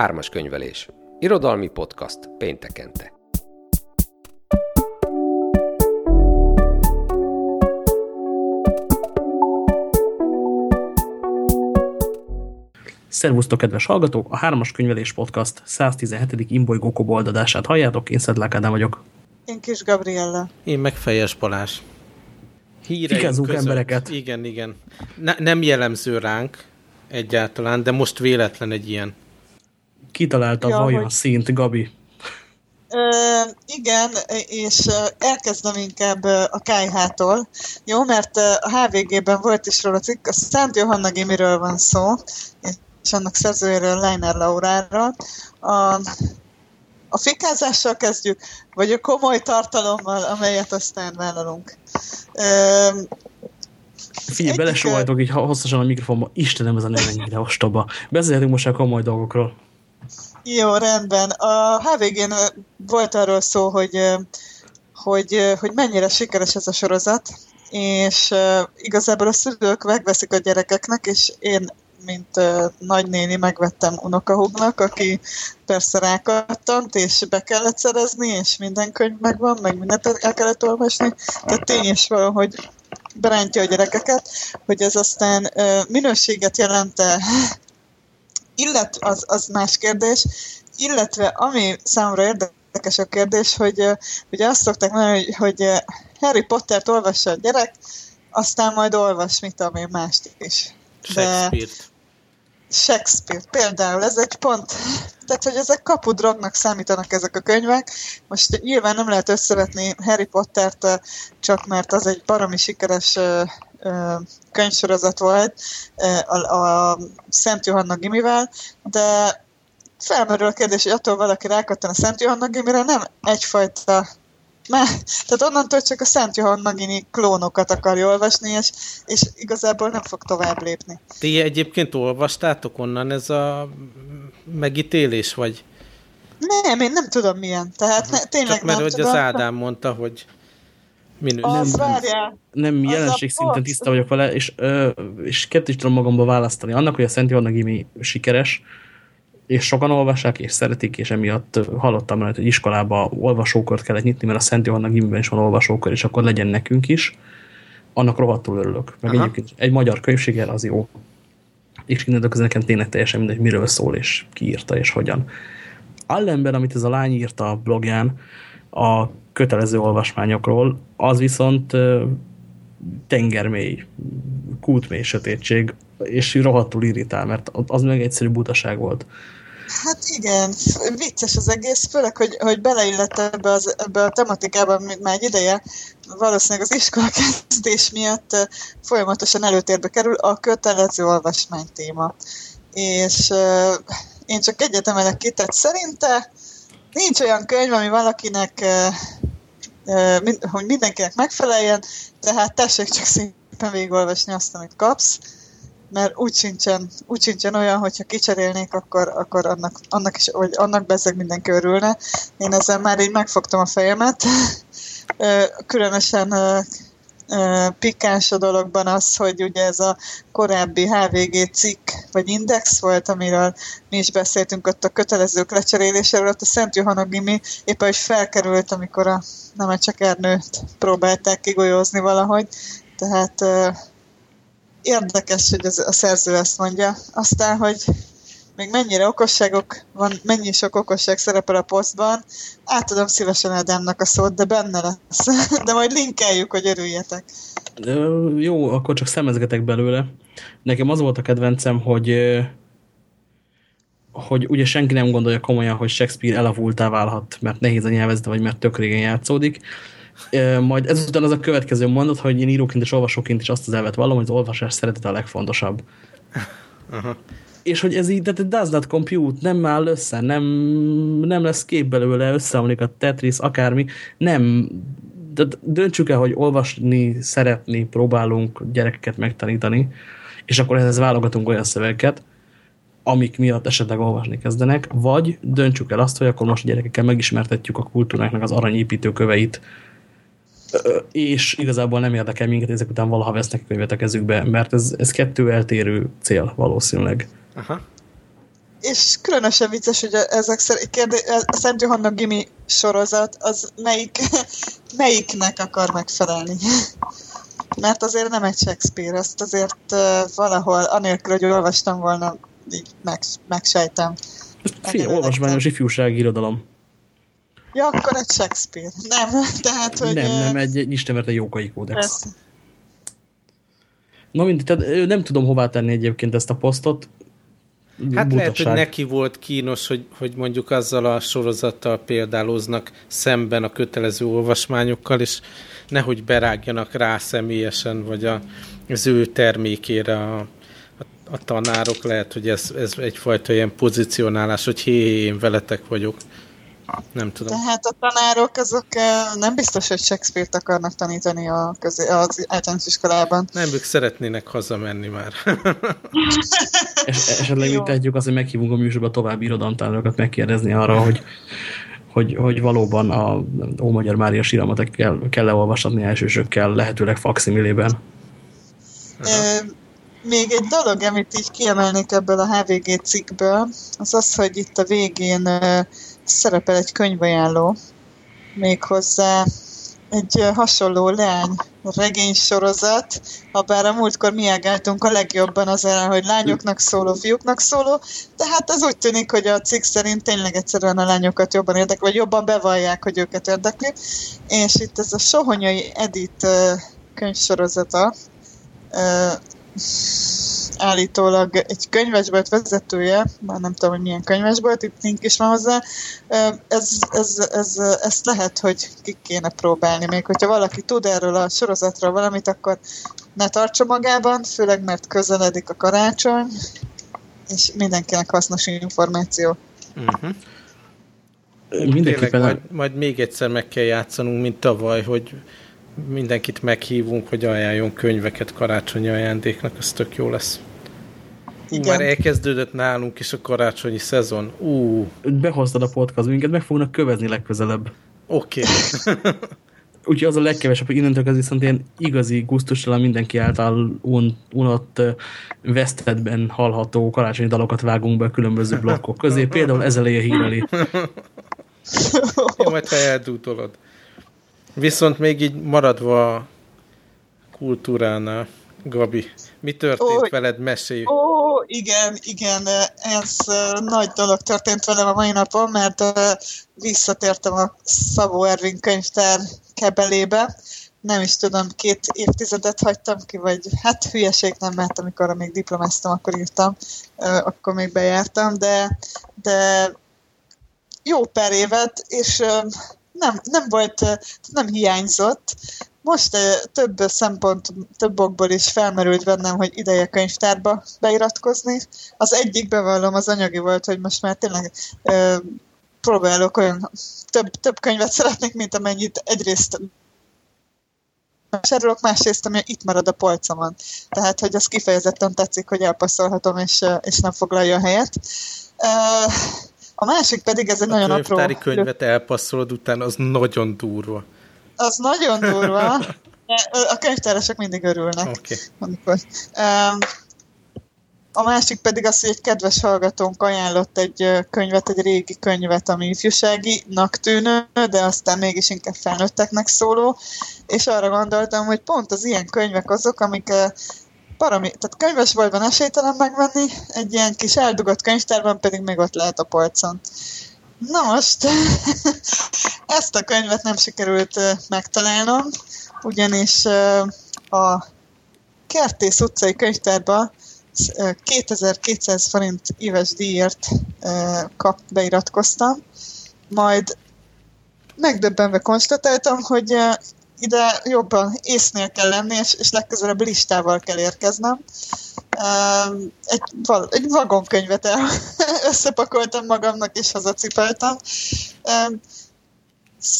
Hármas könyvelés. Irodalmi podcast péntekente. Szervusztok, kedves hallgatók! A Hármas Könyvelés Podcast 117. Imbolygó koboldadását halljátok, én Szedlák Ádám vagyok. Én Kis Gabriella. Én meg Fejes Balázs. Híreink embereket. Igen, igen. Ne, nem jellemző ránk egyáltalán, de most véletlen egy ilyen. Kitalálta ja, vajon hogy... szint, Gabi? Ö, igen, és elkezdem inkább a KH-tól, jó, mert a HVG-ben volt is róla cikk, a Szent Johanna Gimiről van szó, és annak szerzőjéről Leiner Laurára. A, a fikázással kezdjük, vagy a komoly tartalommal, amelyet aztán vállalunk. Üm, Figyelj, belesóhajtok így hosszasan a mikrofonba. Istenem, ez a nem ennyire ostoba. Beszélhetünk most a komoly dolgokról. Jó, rendben. A HVG-n volt arról szó, hogy, hogy, hogy mennyire sikeres ez a sorozat, és igazából a szülők megveszik a gyerekeknek, és én mint uh, nagynéni megvettem unokahúgnak, aki persze rákattant, és be kellett szerezni, és minden könyv megvan, meg mindent el kellett olvasni. Tehát tény is valahogy berántja a gyerekeket, hogy ez aztán uh, minőséget jelente, illetve az, az más kérdés, illetve ami számomra érdekes a kérdés, hogy ugye azt szokták mondani, hogy, hogy Harry Pottert olvassa a gyerek, aztán majd olvas, mit tudom én, mást is. Shakespeare-t. Shakespeare például, ez egy pont, tehát hogy ezek kapudrognak számítanak ezek a könyvek. Most nyilván nem lehet összevetni Harry Pottert, csak mert az egy baromi sikeres könyvsorozat volt a, a Szent Johanna Gimivel, de felmerül a kérdés, hogy attól valaki rákattan a Szent Johanna Gimire, nem egyfajta mert, tehát onnantól csak a Szent Johann Gini klónokat akarja olvasni, és, és igazából nem fog tovább lépni. Ti egyébként olvastátok onnan ez a megítélés, vagy? Nem, én nem tudom milyen. Tehát ne, tényleg Csak mert nem hogy tudom. az Ádám mondta, hogy minő. Az, nem, várjál. nem jelenség szinten tiszta vagyok vele, és, ö, és kettőt is tudom magamba választani. Annak, hogy a Szent Johanna Gimi sikeres, és sokan olvassák, és szeretik, és emiatt hallottam mert hogy iskolába olvasókört kellett nyitni, mert a Szent Johanna Gimiben is van olvasókör, és akkor legyen nekünk is. Annak rohadtul örülök. Meg egyébként egy magyar könyvséggel az jó. És innentől közben nekem tényleg teljesen mindegy, miről szól, és ki írta, és hogyan. Allenben, amit ez a lány írta a blogján, a kötelező olvasmányokról, az viszont tengermély, kútmély sötétség, és rohadtul irritál, mert az meg egyszerű butaság volt. Hát igen, vicces az egész, főleg, hogy, hogy beleillett ebbe, az, ebbe a tematikába már egy ideje, valószínűleg az iskola kezdés miatt folyamatosan előtérbe kerül a kötelező olvasmány téma. És uh, én csak egyet emelek ki, tehát szerinte nincs olyan könyv, ami valakinek, uh, hogy mindenkinek megfeleljen, tehát tessék csak szépen végigolvasni azt, amit kapsz mert úgy sincsen, úgy sincsen olyan, hogyha kicserélnék, akkor, akkor annak, annak is, hogy annak bezzeg mindenki örülne. Én ezzel már így megfogtam a fejemet. Különösen pikáns a dologban az, hogy ugye ez a korábbi HVG cikk, vagy index volt, amiről mi is beszéltünk ott a kötelezők lecseréléséről, ott a Szent Johanna Gimi éppen is felkerült, amikor a Nemecsek Ernőt próbálták kigolyózni valahogy, tehát érdekes, hogy az, a szerző ezt mondja. Aztán, hogy még mennyire okosságok van, mennyi sok okosság szerepel a posztban, átadom szívesen Ádámnak a szót, de benne lesz. De majd linkeljük, hogy örüljetek. Jó, akkor csak szemezgetek belőle. Nekem az volt a kedvencem, hogy hogy ugye senki nem gondolja komolyan, hogy Shakespeare elavultá válhat, mert nehéz a nyelvezete, vagy mert tök régen játszódik. Majd ezután az a következő mondat, hogy én íróként és olvasóként is azt az elvet vallom, hogy az olvasás szeretete a legfontosabb. Aha. És hogy ez így, tehát does not compute, nem áll össze, nem, nem lesz kép belőle, összeomlik a Tetris, akármi, nem, de döntsük el, hogy olvasni, szeretni, próbálunk gyerekeket megtanítani, és akkor ehhez válogatunk olyan szövegeket, amik miatt esetleg olvasni kezdenek, vagy döntsük el azt, hogy akkor most a gyerekekkel megismertetjük a kultúráknak az aranyépítő köveit, és igazából nem érdekel minket, ezek után valaha vesznek könyvet a kezükbe, mert ez, ez kettő eltérő cél valószínűleg. Aha. és különösen vicces, hogy ezek szerint kérdé, a Szent Johanna Gimi sorozat, az melyik, melyiknek akar megfelelni? Mert azért nem egy Shakespeare, azt azért valahol, anélkül, hogy olvastam volna, így meg, megsejtem. Fél olvasmányos ifjúsági irodalom. Ja, akkor egy Shakespeare. Nem, tehát, hogy... Nem, nem, egy, egy istenverte jókai kódex. Persze. Na mindig, tehát nem tudom hová tenni egyébként ezt a posztot. Hát Butaság. lehet, hogy neki volt kínos, hogy, hogy mondjuk azzal a sorozattal példálóznak szemben a kötelező olvasmányokkal, és nehogy berágjanak rá személyesen, vagy a, az ő termékére a, a, a tanárok. Lehet, hogy ez, ez egyfajta ilyen pozicionálás, hogy hé, hé, én veletek vagyok. Nem tudom. Tehát a tanárok azok nem biztos, hogy Shakespeare-t akarnak tanítani a közé, az általános iskolában. Nem, ők szeretnének hazamenni már. Es, esetleg mit tehetjük azt, hogy meghívunk a műsorba további irodalomtárokat megkérdezni arra, hogy, hogy, hogy valóban a Ómagyar Mária síramat kell, kell leolvasatni elsősökkel, lehetőleg faximilében. Még egy dolog, amit így kiemelnék ebből a HVG cikkből, az az, hogy itt a végén szerepel egy könyvajánló, méghozzá egy hasonló leány regénysorozat, ha bár a múltkor mi ágáltunk a legjobban az ellen, hogy lányoknak szóló, fiúknak szóló, de hát az úgy tűnik, hogy a cikk szerint tényleg egyszerűen a lányokat jobban érdekli, vagy jobban bevallják, hogy őket érdekli. És itt ez a Sohonyai Edit könyvsorozata, állítólag egy könyvesbolt vezetője, már nem tudom, hogy milyen könyvesbolt, itt link is van hozzá, ez, ez, ez, ezt lehet, hogy ki kéne próbálni. Még hogyha valaki tud erről a sorozatról valamit, akkor ne tartsa magában, főleg mert közeledik a karácsony, és mindenkinek hasznos információ. Uh-huh. Mindenképpen... Tényleg, majd, majd még egyszer meg kell játszanunk, mint tavaly, hogy mindenkit meghívunk, hogy ajánljon könyveket karácsonyi ajándéknak, ez tök jó lesz. Igen. Már elkezdődött nálunk is a karácsonyi szezon. Ú. Behoztad a podcast, minket meg fognak kövezni legközelebb. Oké. Okay. Úgyhogy az a legkevesebb, hogy innentől ez viszont ilyen igazi gusztustalan mindenki által un, unott vesztedben hallható karácsonyi dalokat vágunk be a különböző blokkok közé. Például ez elé a hír elé. Jó, majd te eldútolod. Viszont még így maradva a kultúránál, Gabi, mi történt ó, veled? Mesélj! Ó, igen, igen, ez nagy dolog történt velem a mai napon, mert visszatértem a Szabó Ervin könyvtár kebelébe. Nem is tudom, két évtizedet hagytam ki, vagy hát hülyeség nem, mert amikor még diplomáztam, akkor írtam, akkor még bejártam, de, de jó pár évet, és nem, nem volt, nem hiányzott, most több szempont, több okból is felmerült bennem, hogy ideje könyvtárba beiratkozni. Az egyik bevallom az anyagi volt, hogy most már tényleg ö, próbálok olyan több, több könyvet szeretnék, mint amennyit egyrészt vásárolok, másrészt, ami itt marad a polcomon. Tehát, hogy az kifejezetten tetszik, hogy elpasszolhatom, és, és nem foglalja a helyet. A másik pedig ez egy a nagyon apró... A könyvet elpasszolod utána, az nagyon durva az nagyon durva. A könyvtárosok mindig örülnek. Okay. Amikor. Um, a másik pedig az, hogy egy kedves hallgatónk ajánlott egy könyvet, egy régi könyvet, ami ifjúságinak tűnő, de aztán mégis inkább felnőtteknek szóló, és arra gondoltam, hogy pont az ilyen könyvek azok, amik parami, tehát könyvesboltban esélytelen megvenni, egy ilyen kis eldugott könyvtárban pedig még ott lehet a polcon. Na most, ezt a könyvet nem sikerült megtalálnom, ugyanis a Kertész utcai könyvtárba 2200 forint éves díjért kap, beiratkoztam, majd megdöbbenve konstatáltam, hogy ide jobban észnél kell lenni, és, és legközelebb listával kell érkeznem. Egy, egy vagonkönyvet el, összepakoltam magamnak, és hazacipeltem.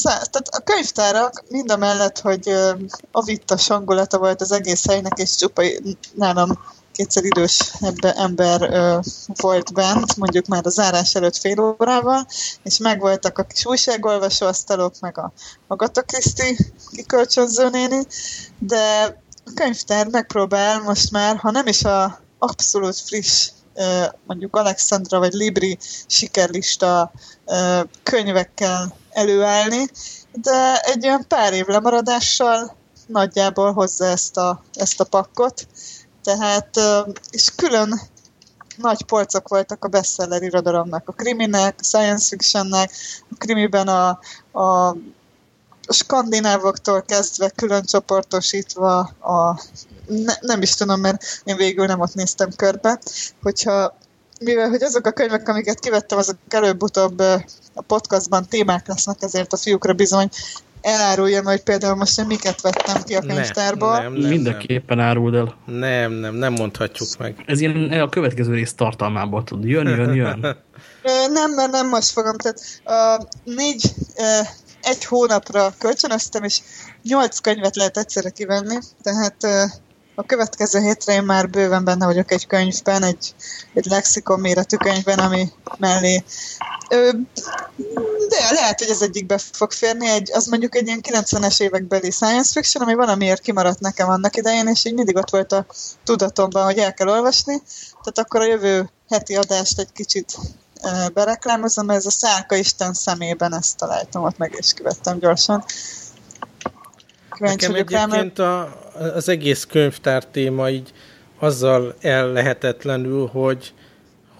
Tehát a könyvtárak mind a mellett, hogy a vitta sangolata volt az egész helynek, és csupa nálam kétszer idős ember volt bent, mondjuk már a zárás előtt fél órával, és megvoltak a kis újságolvasó asztalok, meg a Agatha Christie kikölcsönző néni, de a könyvtár megpróbál most már, ha nem is a abszolút friss mondjuk Alexandra vagy Libri sikerlista könyvekkel előállni, de egy olyan pár év lemaradással nagyjából hozza ezt a, ezt a pakkot. Tehát, és külön nagy polcok voltak a bestseller irodalomnak, a kriminek, a science fictionnek, a krimiben a, a skandinávoktól kezdve külön csoportosítva a ne, nem is tudom, mert én végül nem ott néztem körbe, hogyha mivel hogy azok a könyvek, amiket kivettem, azok előbb-utóbb a podcastban témák lesznek, ezért a fiúkra bizony eláruljam, hogy például most én miket vettem ki a könyvtárból. Nem, nem, nem, Mindenképpen nem. áruld el. Nem, nem, nem mondhatjuk meg. Ez ilyen a következő rész tartalmából tud. Jön, jön, jön. nem, mert nem most fogom. Tehát a négy, egy hónapra kölcsönöztem, és nyolc könyvet lehet egyszerre kivenni, tehát a következő hétre én már bőven benne vagyok egy könyvben, egy, egy lexikon méretű könyvben, ami mellé de lehet, hogy ez egyikbe fog férni, egy, az mondjuk egy ilyen 90-es évekbeli science fiction, ami valamiért kimaradt nekem annak idején, és így mindig ott volt a tudatomban, hogy el kell olvasni, tehát akkor a jövő heti adást egy kicsit bereklámozom, mert ez a Szálka Isten szemében ezt találtam, ott meg is kivettem gyorsan. Kíváncsi Nekem egyébként rá, a, az egész könyvtár téma így azzal ellehetetlenül, hogy,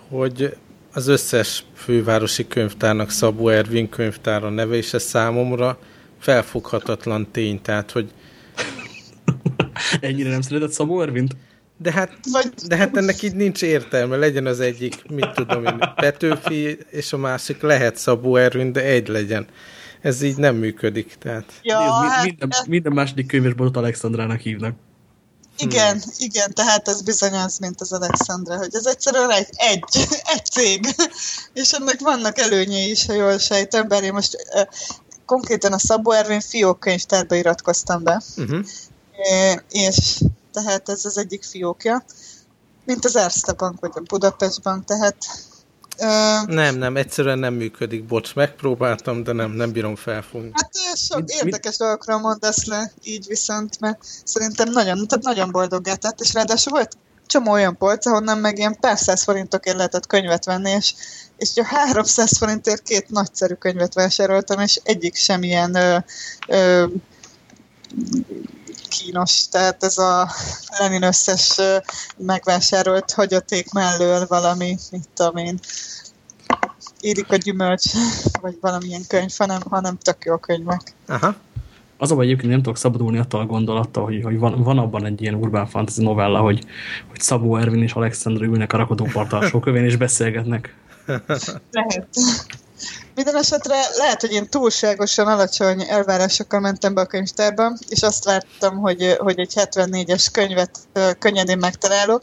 hogy az összes fővárosi könyvtárnak Szabó Ervin könyvtára neve, és ez számomra felfoghatatlan tény, tehát, hogy Ennyire nem szeretett Szabó Ervint? De hát, de hát ennek így nincs értelme. Legyen az egyik, mit tudom én, Petőfi, és a másik lehet Szabó Ervin, de egy legyen ez így nem működik. Tehát. Ja, hát, minden, minden második könyvesboltot Alexandrának hívnak. Igen, hmm. igen, tehát ez bizony az, mint az Alexandra, hogy ez egyszerűen egy, egy, egy cég, és ennek vannak előnyei is, ha jól sejtem, bár én most konkrétan a Szabó Ervin fiókkönyvtárba iratkoztam be, uh-huh. é, és tehát ez az egyik fiókja, mint az Erste Bank, vagy a Budapest Bank, tehát nem, nem, egyszerűen nem működik. Bocs, megpróbáltam, de nem, nem bírom felfogni. Hát sok mit, érdekes mit? dolgokra mondasz le, így viszont, mert szerintem nagyon, tehát nagyon boldoggá tett, és ráadásul volt csomó olyan polc, ahonnan meg ilyen pár száz forintokért lehetett könyvet venni, és, és a 300 forintért két nagyszerű könyvet vásároltam, és egyik sem ilyen ö, ö, kínos, tehát ez a Lenin összes megvásárolt hagyaték mellől valami, mit tudom én, érik a gyümölcs, vagy valamilyen könyv, hanem, hanem tök jó könyvek. Aha. Az a egyébként nem tudok szabadulni attól a gondolattal, hogy, hogy van, van abban egy ilyen urbán fantasy novella, hogy, hogy Szabó Ervin és Alexandra ülnek a rakodópart alsókövén és beszélgetnek. Lehet. Minden esetre lehet, hogy én túlságosan alacsony elvárásokkal mentem be a könyvtárba, és azt láttam, hogy, hogy egy 74-es könyvet könnyedén megtalálok,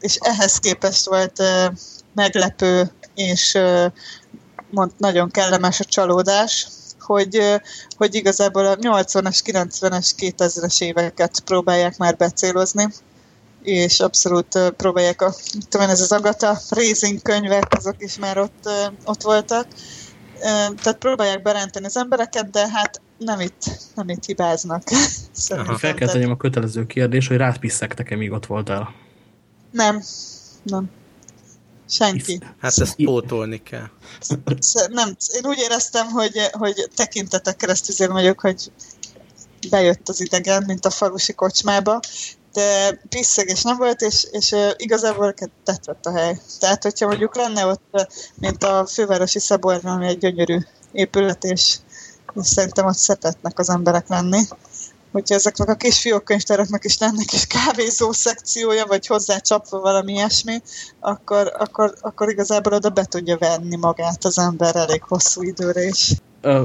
és ehhez képest volt meglepő és mond, nagyon kellemes a csalódás, hogy, hogy igazából a 80-as, 90-es, 2000-es éveket próbálják már becélozni, és abszolút próbálják a, tudom ez az Agata Raising könyvek, azok is már ott, ott voltak, tehát próbálják berántani az embereket, de hát nem itt, nem itt hibáznak. Fel kell tegyem a kötelező kérdés, hogy rád piszegtek-e, míg ott voltál? Nem, nem. Senki. Hát ezt pótolni kell. Nem, én úgy éreztem, hogy, hogy tekintetek keresztül vagyok, hogy bejött az idegen, mint a falusi kocsmába, de piszegés nem volt, és, és igazából tetszett a hely. Tehát, hogyha mondjuk lenne ott, mint a fővárosi Szabolcsban, ami egy gyönyörű épület, és, és szerintem ott szeretnek az emberek lenni. Hogyha ezeknek a kis fiókkönyvtáraknak is lenne kis kávézó szekciója, vagy hozzá csapva valami ilyesmi, akkor, akkor, akkor igazából oda be tudja venni magát az ember elég hosszú időre is.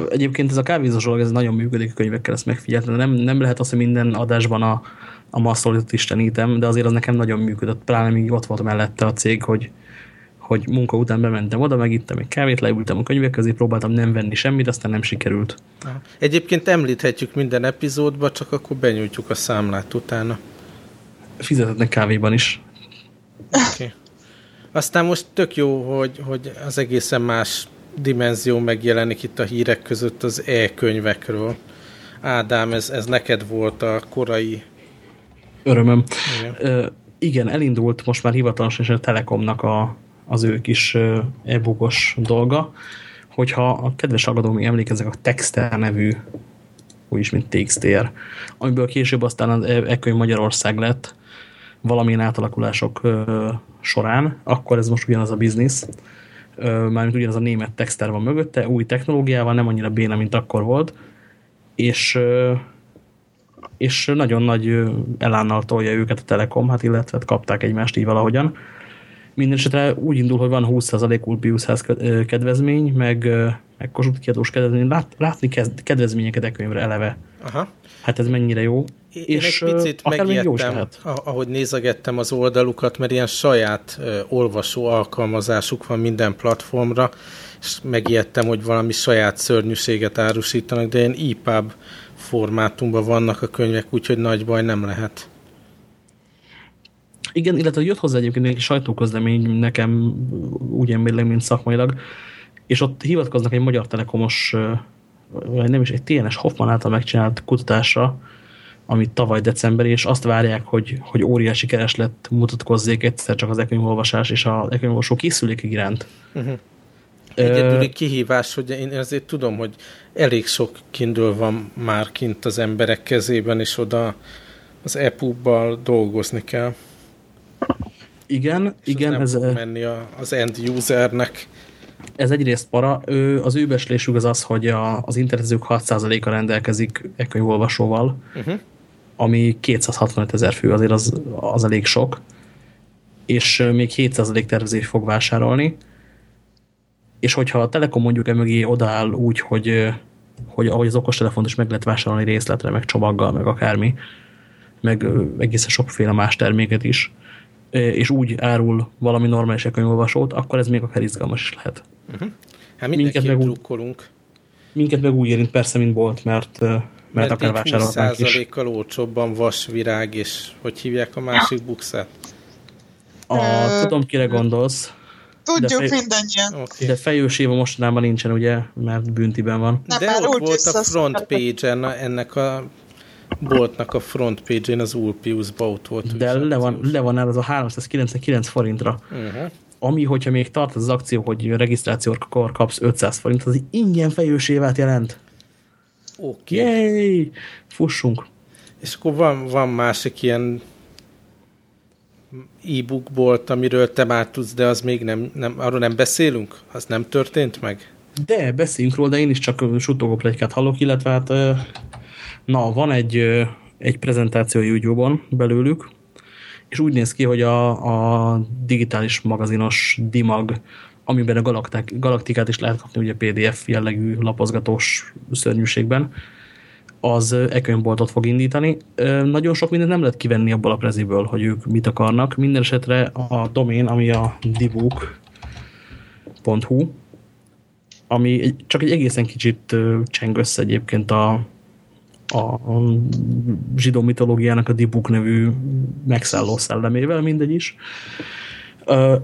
Egyébként ez a kávézós dolog, ez nagyon működik a könyvekkel, ezt megfigyeltem. Nem, nem lehet az, hogy minden adásban a, a masszolitot istenítem, de azért az nekem nagyon működött, pláne még ott volt mellette a cég, hogy, hogy munka után bementem oda, megittem egy kávét, leültem a könyvek közé, próbáltam nem venni semmit, aztán nem sikerült. Egyébként említhetjük minden epizódba, csak akkor benyújtjuk a számlát utána. Fizethetnek kávéban is. Okay. Aztán most tök jó, hogy, hogy az egészen más dimenzió megjelenik itt a hírek között az e-könyvekről. Ádám, ez, ez neked volt a korai örömöm. Igen. igen, elindult most már hivatalosan is a Telekomnak a, az ő kis e-bookos dolga, hogyha a kedves hallgatók még emlékeznek a Texter nevű, úgyis mint TXTR, amiből később aztán az e Magyarország lett valamilyen átalakulások ö, során, akkor ez most ugyanaz a biznisz, mármint ugyanaz a német Texter van mögötte, új technológiával, nem annyira béna, mint akkor volt, és ö, és nagyon nagy elánnal tolja őket a Telekom, hát illetve kapták egymást így valahogyan. Mindenesetre úgy indul, hogy van 20% Ulpiushez kedvezmény, meg, meg Kossuth kiadós kedvezmény. Lát, látni kedvezményeket e könyvre eleve. Aha. Hát ez mennyire jó. Én és egy picit megijedtem, ahogy nézegettem az oldalukat, mert ilyen saját uh, olvasó alkalmazásuk van minden platformra, és megijedtem, hogy valami saját szörnyűséget árusítanak, de ilyen EPUB formátumban vannak a könyvek, úgyhogy nagy baj nem lehet. Igen, illetve jött hozzá egyébként egy sajtóközlemény nekem úgy emlélem, mint szakmailag, és ott hivatkoznak egy magyar telekomos, vagy nem is, egy TNS Hoffman által megcsinált kutatásra, amit tavaly december, és azt várják, hogy, hogy óriási kereslet mutatkozzék egyszer csak az ekönyvolvasás és az ekönyvolvasó készülék iránt. Uh mhm. -huh. Egyedüli kihívás, hogy én azért tudom, hogy elég sok Kindle van már kint az emberek kezében, és oda az EPUB-bal dolgozni kell. Igen, és igen. Ez nem ez menni a, az end usernek. Ez egyrészt para. Ő, az ő beslésük az az, hogy a, az internetezők 6%-a rendelkezik e-könyvolvasóval, uh mhm. -huh. ami 265 ezer fő, azért az, az elég sok. És még 7% tervezés fog vásárolni és hogyha a Telekom mondjuk emögé odaáll úgy, hogy, hogy ahogy az okostelefont is meg lehet vásárolni részletre, meg csomaggal, meg akármi, meg egészen sokféle más terméket is, és úgy árul valami normális könyvolvasót, akkor ez még akár izgalmas is lehet. Uh -huh. Hát minket meg, drukkolunk. Minket meg úgy érint persze, mint volt, mert, mert, mert akár vásárolhatnánk is. 20%-kal olcsóbban vasvirág, és hogy hívják a másik bukszát? A, tudom, kire gondolsz. Tudjuk de fej... mindannyian. Okay. De fejős éva mostanában nincsen, ugye, mert büntiben van. Nem, de ott volt a front page-en ennek a boltnak a front page-én az Ulpius-ba ott volt. De le van, le van el az a 399 forintra. Uh. -huh. Ami, hogyha még tart az akció, hogy regisztrációkor kapsz 500 forint, az ingyen fejős évát jelent. Oké. Okay. Yay! Fussunk. És akkor van, van másik ilyen e-book bolt, amiről te már tudsz, de az még nem, nem, arról nem beszélünk? Az nem történt meg? De, beszéljünk róla, de én is csak suttogó plegykát hallok, illetve hát na, van egy, egy prezentáció YouTube-on belőlük, és úgy néz ki, hogy a, a digitális magazinos Dimag, amiben a galaktik, galaktikát is lehet kapni ugye PDF jellegű lapozgatós szörnyűségben, az e-könyvboltot fog indítani. Nagyon sok mindent nem lehet kivenni abból a preziből, hogy ők mit akarnak. Minden esetre a domén, ami a dibook.hu, ami csak egy egészen kicsit cseng össze egyébként a, a zsidó mitológiának a Dibuk nevű megszálló szellemével, mindegy is.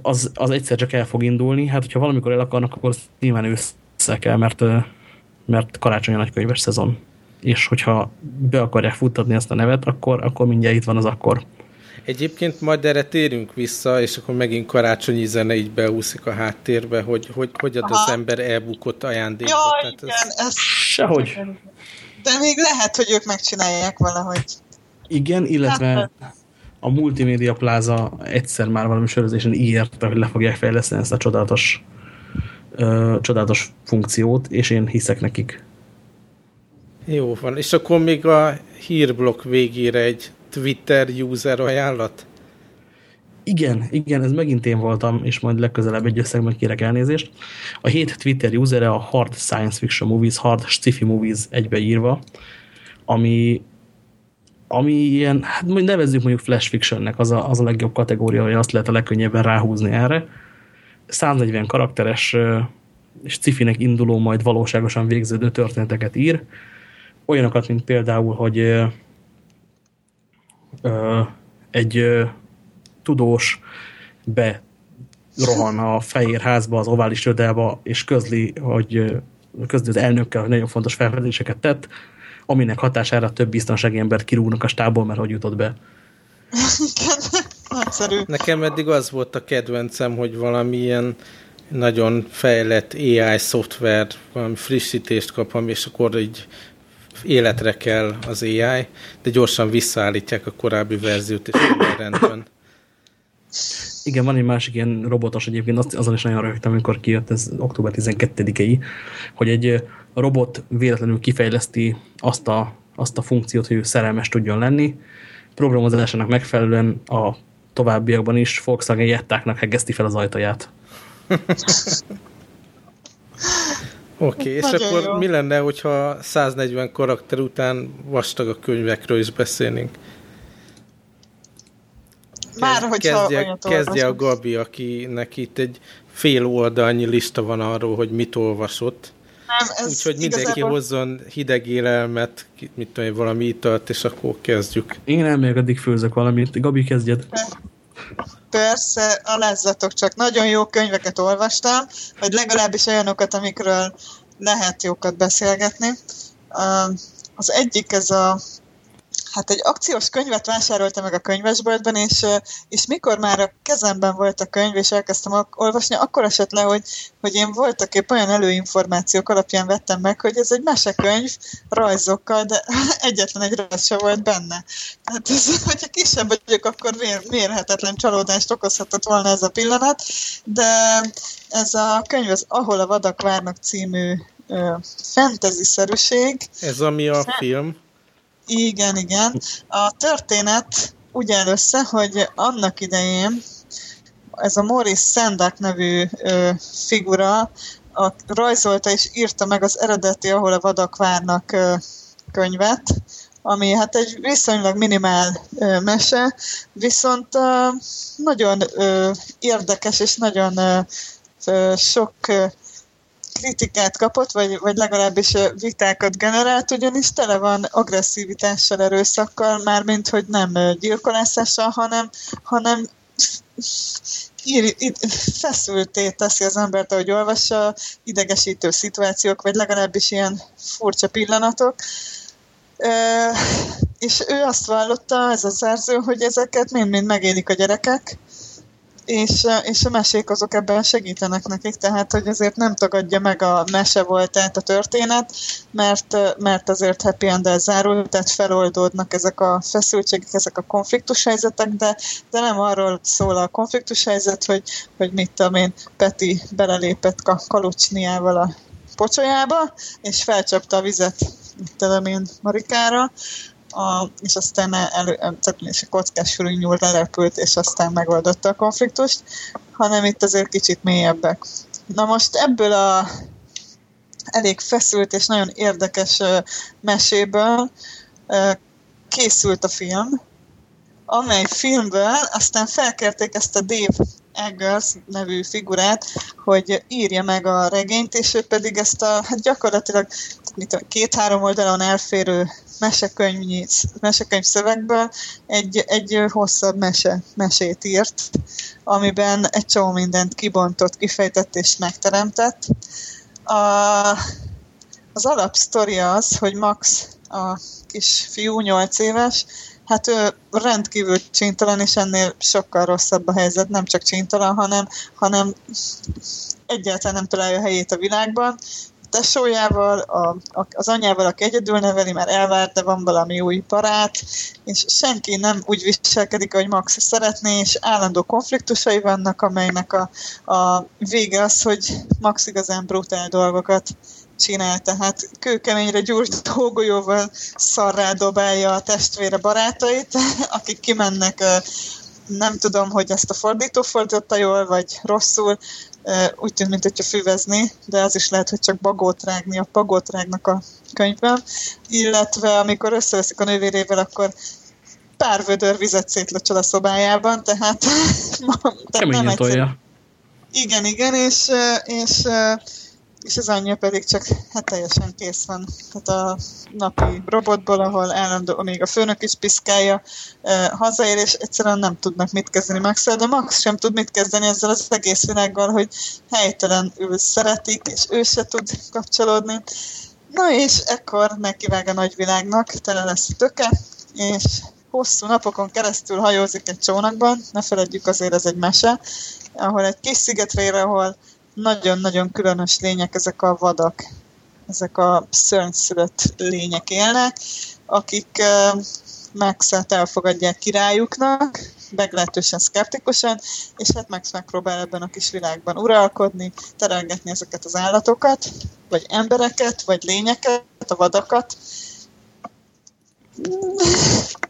Az, az egyszer csak el fog indulni. Hát, hogyha valamikor el akarnak, akkor nyilván össze kell, mert, mert karácsony a nagykönyves szezon és hogyha be akarják futtatni ezt a nevet, akkor, akkor mindjárt itt van az akkor. Egyébként majd erre térünk vissza, és akkor megint karácsonyi zene így beúszik a háttérbe, hogy hogy, hogy ad Aha. az ember elbukott ajándékot. Ja, Tehát igen, ez... ez... Sehogy. De még lehet, hogy ők megcsinálják valahogy. Igen, illetve a Multimédia Plaza egyszer már valami sörözésen ígérte, hogy le fogják fejleszteni ezt a csodálatos, ö, csodálatos funkciót, és én hiszek nekik. Jó van, és akkor még a hírblokk végére egy Twitter user ajánlat? Igen, igen, ez megint én voltam, és majd legközelebb egy összegben kérek elnézést. A hét Twitter usere a Hard Science Fiction Movies, Hard Sci-Fi Movies egybeírva, ami, ami ilyen, hát nevezzük mondjuk Flash Fictionnek, az a, az a legjobb kategória, hogy azt lehet a legkönnyebben ráhúzni erre. 140 karakteres és cifinek induló, majd valóságosan végződő történeteket ír, olyanokat, mint például, hogy ö, ö, egy ö, tudós be rohan a fehér házba, az ovális irodába, és közli, hogy közli az elnökkel, hogy nagyon fontos felfedezéseket tett, aminek hatására több biztonsági embert kirúgnak a stából, mert hogy jutott be. Nagyszerű. Nekem eddig az volt a kedvencem, hogy valamilyen nagyon fejlett AI szoftver, valami frissítést kapom, és akkor így életre kell az AI, de gyorsan visszaállítják a korábbi verziót, és rendben. Igen, van egy másik ilyen robotos egyébként, azon is nagyon rögtön, amikor kijött, ez október 12-i, hogy egy robot véletlenül kifejleszti azt a, azt a funkciót, hogy ő szerelmes tudjon lenni, programozásának megfelelően a továbbiakban is Volkswagen jettáknak hegeszti fel az ajtaját. Oké, okay, és akkor jó. mi lenne, hogyha 140 karakter után vastag a könyvekről is beszélnénk? Már, hogyha kezdje, kezdje a Gabi, akinek itt egy fél oldalnyi lista van arról, hogy mit olvasott. Úgyhogy mindenki igazából... hozzon hideg élelmet, mit tudom, valami italt, és akkor kezdjük. Én elmegyek, addig főzök valamit. Gabi, kezdjed. Persze, alázzatok csak. Nagyon jó könyveket olvastam, vagy legalábbis olyanokat, amikről lehet jókat beszélgetni. Az egyik ez a hát egy akciós könyvet vásároltam meg a könyvesboltban, és, és mikor már a kezemben volt a könyv, és elkezdtem olvasni, akkor esett le, hogy, hogy én voltak épp olyan előinformációk alapján vettem meg, hogy ez egy mesekönyv rajzokkal, de egyetlen egy rajz sem volt benne. Hát ez, hogyha kisebb vagyok, akkor mér, mérhetetlen csalódást okozhatott volna ez a pillanat, de ez a könyv az Ahol a vadak várnak című fantasy-szerűség. Ez ami a film? Igen, igen. A történet úgy áll össze, hogy annak idején ez a Morris Sendak nevű ö, figura a, rajzolta és írta meg az eredeti, ahol a vadak várnak ö, könyvet, ami hát egy viszonylag minimál ö, mese, viszont ö, nagyon ö, érdekes és nagyon ö, sok kritikát kapott, vagy, vagy legalábbis vitákat generált, ugyanis tele van agresszivitással, erőszakkal, mármint, hogy nem gyilkolászással, hanem, hanem ír, ír, feszülté teszi az embert, ahogy olvassa, idegesítő szituációk, vagy legalábbis ilyen furcsa pillanatok. E, és ő azt vallotta, ez a szerző, hogy ezeket mind-mind megélik a gyerekek, és, és a mesék azok ebben segítenek nekik, tehát hogy azért nem tagadja meg a mese volt tehát a történet, mert, mert azért happy end zárul, tehát feloldódnak ezek a feszültségek, ezek a konfliktus helyzetek, de, de nem arról szól a konfliktus helyzet, hogy, hogy mit tudom én, Peti belelépett a kalucsniával a pocsolyába, és felcsapta a vizet, mit tudom én, Marikára, a, és aztán elő, tehát a kockás fülű nyúl lelepült, és aztán megoldotta a konfliktust, hanem itt azért kicsit mélyebbek. Na most ebből a elég feszült és nagyon érdekes meséből készült a film, amely filmből aztán felkérték ezt a Dave Eggers nevű figurát, hogy írja meg a regényt, és ő pedig ezt a hát gyakorlatilag két-három oldalon elférő mesekönyv, mesekönyv szövegből egy, egy hosszabb mese, mesét írt, amiben egy csomó mindent kibontott, kifejtett és megteremtett. A, az alapsztori az, hogy Max, a kis fiú, 8 éves, hát ő rendkívül csintalan, és ennél sokkal rosszabb a helyzet, nem csak csintalan, hanem, hanem egyáltalán nem találja a helyét a világban, tesójával, a, a, az anyával, aki egyedül neveli, mert elvárt, de van valami új barát, és senki nem úgy viselkedik, ahogy Max szeretné, és állandó konfliktusai vannak, amelynek a, a vége az, hogy Max igazán brutál dolgokat csinál, tehát kőkeményre gyúrt hógolyóval szarrá dobálja a testvére barátait, akik kimennek nem tudom, hogy ezt a fordító fordította jól, vagy rosszul, úgy tűnt, mint hogyha füvezni, de az is lehet, hogy csak bagót rágni, a bagót rágnak a könyvben, illetve amikor összeveszik a nővérével, akkor pár vödör vizet szétlocsol a szobájában, tehát, tehát nem egyszerű. Igen, igen, és, és és az anyja pedig csak hát teljesen kész van. Tehát a napi robotból, ahol állandó, még a főnök is piszkálja, eh, hazaér, és egyszerűen nem tudnak mit kezdeni max de Max sem tud mit kezdeni ezzel az egész világgal, hogy helytelenül szeretik, és ő se tud kapcsolódni. Na és ekkor nekivág a nagyvilágnak, tele lesz töke, és hosszú napokon keresztül hajózik egy csónakban, ne feledjük azért ez egy mese, ahol egy kis szigetre ér, ahol nagyon-nagyon különös lények, ezek a vadak, ezek a szörnyszülött lények élnek, akik Max-et elfogadják királyuknak, meglehetősen szkeptikusan, és hát Max megpróbál ebben a kis világban uralkodni, terelgetni ezeket az állatokat, vagy embereket, vagy lényeket, a vadakat.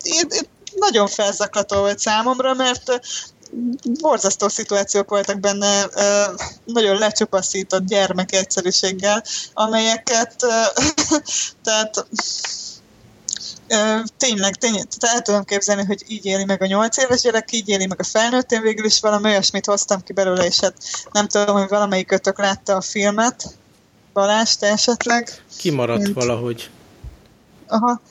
Én, én nagyon felzaklató volt számomra, mert borzasztó szituációk voltak benne, nagyon lecsupaszított gyermek egyszerűséggel, amelyeket tehát tényleg, tényleg, tehát el tudom képzelni, hogy így éli meg a nyolc éves gyerek, így éli meg a felnőtt, én végül is valami olyasmit hoztam ki belőle, és hát nem tudom, hogy valamelyik kötök látta a filmet. Balázs, te esetleg? Kimaradt Mint... valahogy. Aha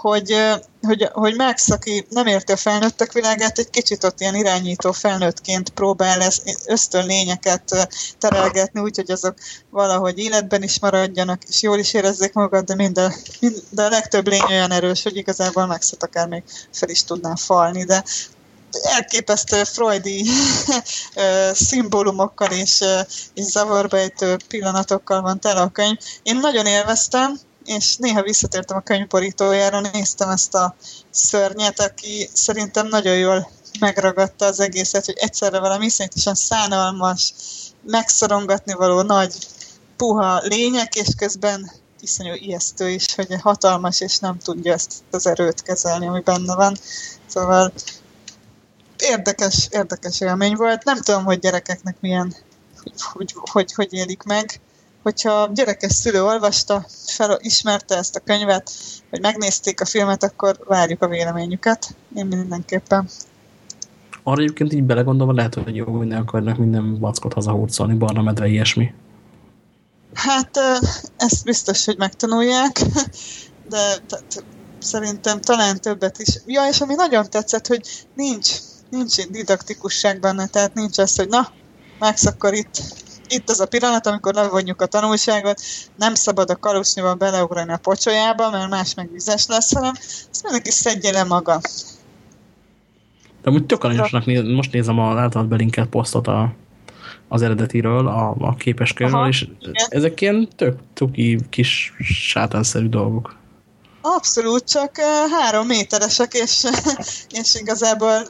hogy, hogy, hogy Max, aki nem érti a felnőttek világát, egy kicsit ott ilyen irányító felnőttként próbál ösztönlényeket terelgetni, úgyhogy azok valahogy életben is maradjanak, és jól is érezzék magukat, de, mind a, mind, de a legtöbb lény olyan erős, hogy igazából Maxot akár még fel is tudná falni, de elképesztő freudi szimbólumokkal és, és zavarbejtő pillanatokkal van tele a könyv. Én nagyon élveztem, és néha visszatértem a könyvborítójára, néztem ezt a szörnyet, aki szerintem nagyon jól megragadta az egészet, hogy egyszerre valami iszonyatosan szánalmas, megszorongatni való nagy, puha lények, és közben iszonyú ijesztő is, hogy hatalmas, és nem tudja ezt az erőt kezelni, ami benne van. Szóval érdekes, érdekes élmény volt. Nem tudom, hogy gyerekeknek milyen, hogy, hogy, hogy, hogy élik meg hogyha a gyerekes szülő olvasta, fel, ismerte ezt a könyvet, vagy megnézték a filmet, akkor várjuk a véleményüket. Én mindenképpen. Arra egyébként így belegondolva lehet, hogy jó, hogy ne akarnak minden vackot hazahurcolni, barna medve, ilyesmi. Hát ezt biztos, hogy megtanulják, de szerintem talán többet is. Ja, és ami nagyon tetszett, hogy nincs, nincs didaktikusság benne, tehát nincs az, hogy na, Max akkor itt itt az a pillanat, amikor levonjuk a tanulságot, nem szabad a kalusnyival beleugrani a pocsolyába, mert más meg vizes lesz, hanem ezt mindenki szedje le maga. De úgy tök aranyosnak néz, most nézem a általad belinkelt posztot a, az eredetiről, a, a képeskönyvről, és igen. ezek ilyen tök tuki kis sátánszerű dolgok. Abszolút, csak három méteresek, és, és igazából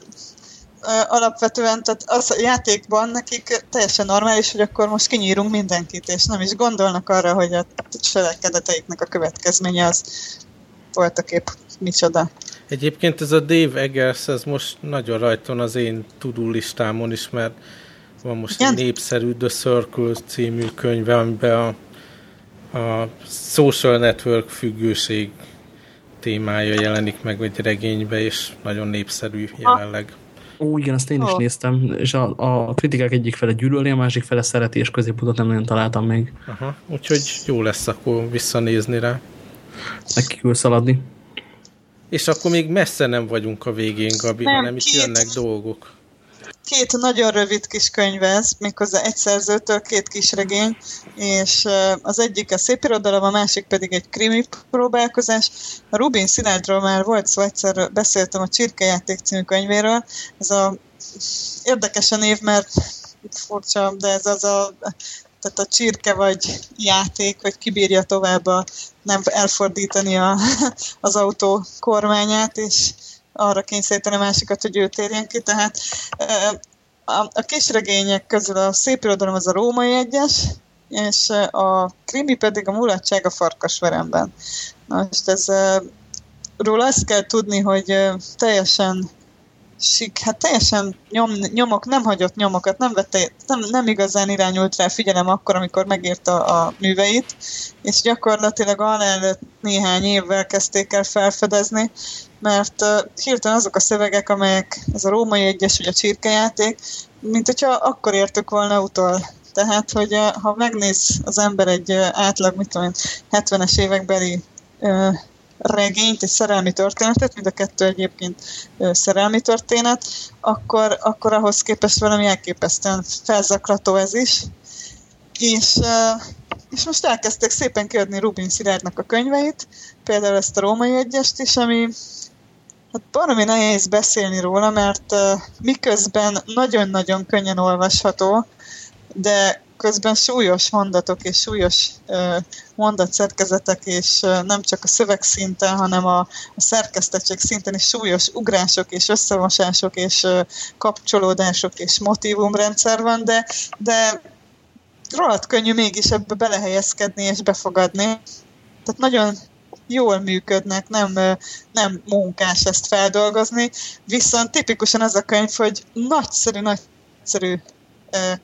alapvetően, tehát az a játékban nekik teljesen normális, hogy akkor most kinyírunk mindenkit, és nem is gondolnak arra, hogy a cselekedeteiknek a következménye az voltak épp micsoda. Egyébként ez a Dave Eggers, ez most nagyon rajton az én tudó listámon is, mert van most Igen? egy népszerű The Circle című könyve, amiben a, a social network függőség témája jelenik meg egy regénybe, és nagyon népszerű jelenleg. Ó, igen, azt én is oh. néztem, és a, a kritikák egyik fele gyűlöli, a másik fele szereti, és középutat nem nagyon találtam még. Aha, úgyhogy jó lesz akkor visszanézni rá. Meg szaladni. És akkor még messze nem vagyunk a végén, Gabi, nem, hanem itt jönnek dolgok két nagyon rövid kis könyv ez, méghozzá egy szerzőtől két kis regény, és az egyik a szép irodalom, a másik pedig egy krimi próbálkozás. A Rubin Szilárdról már volt szó, egyszer beszéltem a Csirkejáték című könyvéről. Ez a érdekes a név, mert furcsa, de ez az a tehát a csirke vagy játék, vagy kibírja tovább a, nem elfordítani a, az autó kormányát, és arra kényszeríteni a másikat, hogy ő térjen ki, tehát a, a kisregények közül a szép irodalom az a római egyes, és a krimi pedig a mulatság a farkasveremben. Most ez róla azt kell tudni, hogy teljesen sik, hát teljesen nyom, nyomok, nem hagyott nyomokat, nem, vette, nem, nem igazán irányult rá figyelem akkor, amikor megírta a műveit, és gyakorlatilag előtt néhány évvel kezdték el felfedezni, mert uh, hirtelen azok a szövegek, amelyek ez a római egyes, vagy a csirkejáték, mint hogyha akkor értük volna utol. Tehát, hogy uh, ha megnéz az ember egy uh, átlag, mit tudom 70-es évekbeli uh, regényt, egy szerelmi történetet, mind a kettő egyébként szerelmi történet, akkor, akkor ahhoz képest valami elképesztően felzaklató ez is. És, és most elkezdték szépen kiadni Rubin Szilárdnak a könyveit, például ezt a római egyest is, ami Hát valami nehéz beszélni róla, mert miközben nagyon-nagyon könnyen olvasható, de közben súlyos mondatok és súlyos mondatszerkezetek, és nem csak a szöveg szinten, hanem a, a szerkesztettség szinten is súlyos ugrások és összemosások és kapcsolódások és motivumrendszer van, de, de rohadt könnyű mégis ebbe belehelyezkedni és befogadni. Tehát nagyon jól működnek, nem, nem munkás ezt feldolgozni, viszont tipikusan az a könyv, hogy nagyszerű, nagyszerű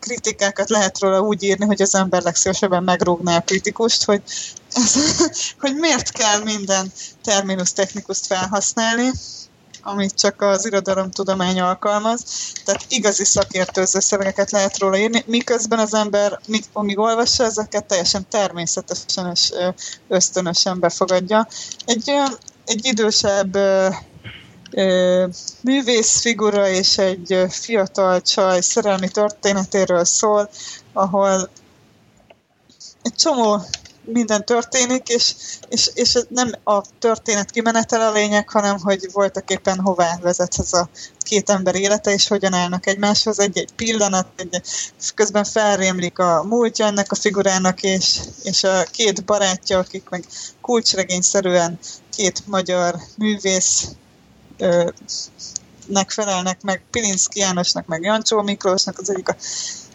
kritikákat lehet róla úgy írni, hogy az ember legszívesebben megrúgná a kritikust, hogy, ez, hogy miért kell minden terminus technikust felhasználni, amit csak az irodalomtudomány alkalmaz. Tehát igazi szakértőző szövegeket lehet róla írni, miközben az ember, amíg olvassa, ezeket teljesen természetesen és ösztönösen befogadja. Egy egy idősebb művész figura és egy fiatal csaj szerelmi történetéről szól, ahol egy csomó minden történik, és, és, és nem a történet kimenetel a lényeg, hanem hogy voltak éppen hová vezet ez a két ember élete, és hogyan állnak egymáshoz. Egy-egy pillanat, egy, közben felrémlik a múltja ennek a figurának, és, és a két barátja, akik meg kulcsregényszerűen két magyar művész nek felelnek meg Pilinszki Jánosnak, meg Jancsó Miklósnak, az egyik a